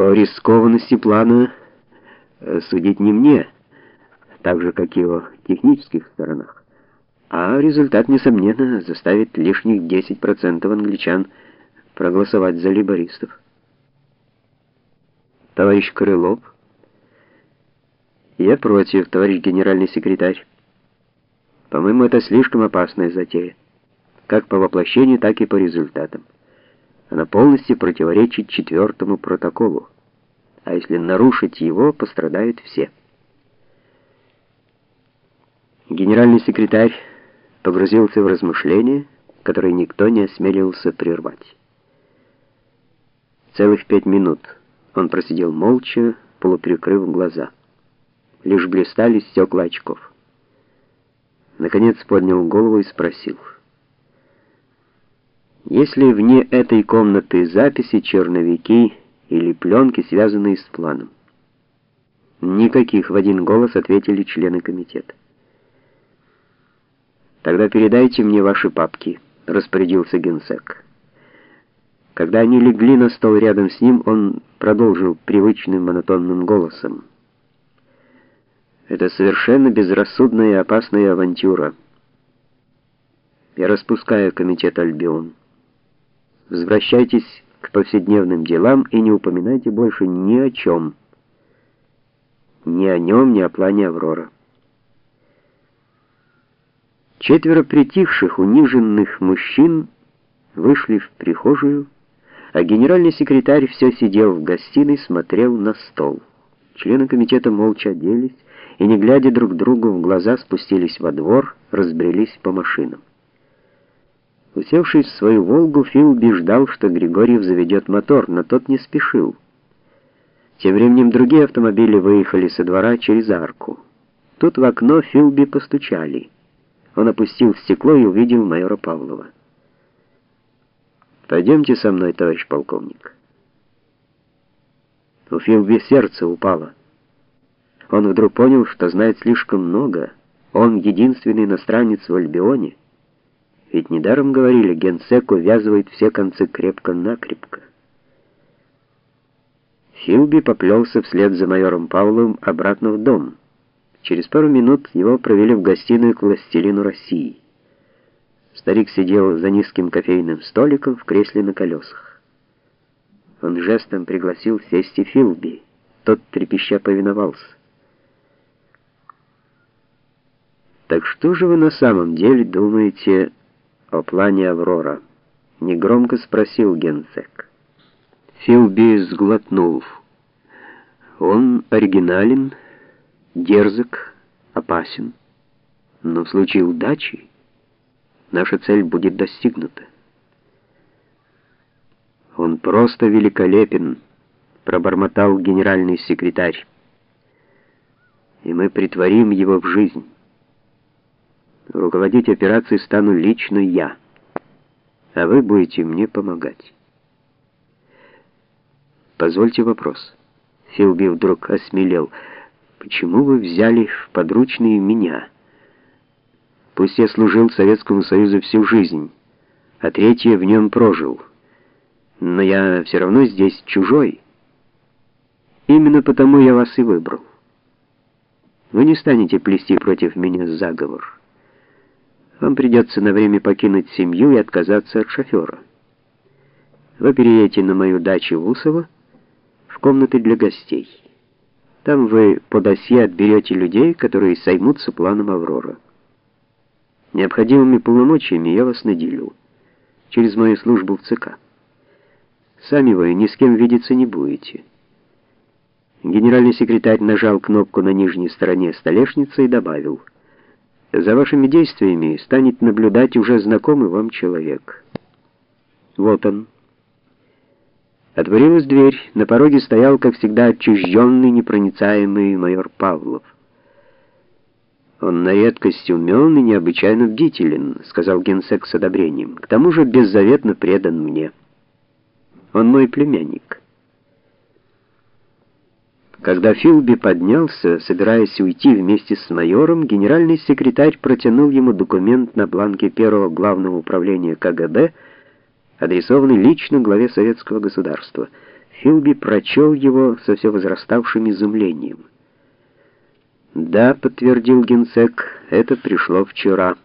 О рискованности плана э, судить не мне, так же, как и о технических сторонах. А результат, несомненно, заставит лишних 10% англичан проголосовать за либористов. Товарищ Крылов, я против, товарищ генеральный секретарь. По-моему, это слишком опасная затея, как по воплощению, так и по результатам. Она полностью противоречит четвертому протоколу, а если нарушить его, пострадают все. Генеральный секретарь погрузился в размышления, которые никто не осмеливался прервать. Целых пять минут он просидел молча, полуприкрыв глаза. Лишь блистали стекла очков. Наконец поднял голову и спросил. «Если вне этой комнаты записи, черновики или пленки, связанные с планом?» «Никаких», — в один голос ответили члены комитета. «Тогда передайте мне ваши папки», — распорядился генсек. Когда они легли на стол рядом с ним, он продолжил привычным монотонным голосом. «Это совершенно безрассудная и опасная авантюра. Я распускаю комитет Альбион. Возвращайтесь к повседневным делам и не упоминайте больше ни о чем. Ни о нем, ни о плане Аврора». Четверо притихших, униженных мужчин вышли в прихожую, а генеральный секретарь все сидел в гостиной, смотрел на стол. Члены комитета молча оделись и, не глядя друг другу в глаза, спустились во двор, разбрелись по машинам. Усевшись в свою «Волгу», Филби ждал, что Григорьев заведет мотор, но тот не спешил. Тем временем другие автомобили выехали со двора через арку. Тут в окно Филби постучали. Он опустил стекло и увидел майора Павлова. Пойдемте со мной, товарищ полковник. У Филби сердце упало. Он вдруг понял, что знает слишком много. Он единственный иностранец в Альбионе. Ведь недаром говорили, генсек увязывает все концы крепко-накрепко. Филби поплелся вслед за майором Павловым обратно в дом. Через пару минут его провели в гостиную к властелину России. Старик сидел за низким кофейным столиком в кресле на колесах. Он жестом пригласил сесть и Филби. Тот трепеща повиновался. «Так что же вы на самом деле думаете о плане Аврора?» — негромко спросил генсек. Филби сглотнул. «Он оригинален, дерзок, опасен, но в случае удачи наша цель будет достигнута. Он просто великолепен, пробормотал генеральный секретарь. И мы притворим его в жизнь. Руководить операцией стану лично я, а вы будете мне помогать. Позвольте вопрос. Филби вдруг осмелел. Почему вы взяли в подручные меня? Пусть я служил Советскому Союзу всю жизнь, а третье в нем прожил. Но я все равно здесь чужой. Именно потому я вас и выбрал. Вы не станете плести против меня заговор. Вам придется на время покинуть семью и отказаться от шофера. Вы переедете на мою дачу в Усово, в комнаты для гостей. Там вы по досье отберете людей, которые соймутся планом «Аврора». Необходимыми полномочиями я вас наделю через мою службу в ЦК. Сами вы ни с кем видеться не будете. Генеральный секретарь нажал кнопку на нижней стороне столешницы и добавил: "За вашими действиями станет наблюдать уже знакомый вам человек". Вот он. Отворилась дверь. На пороге стоял, как всегда, отчужденный, непроницаемый майор Павлов. «Он на редкость умен и необычайно бдителен», — сказал генсек с одобрением. «К тому же беззаветно предан мне. Он мой племянник». Когда Филби поднялся, собираясь уйти вместе с майором, генеральный секретарь протянул ему документ на бланке первого главного управления КГБ, адресованный лично главе советского государства. Филби прочел его со все возраставшим изумлением. «Да», — подтвердил генсек, — «это пришло вчера».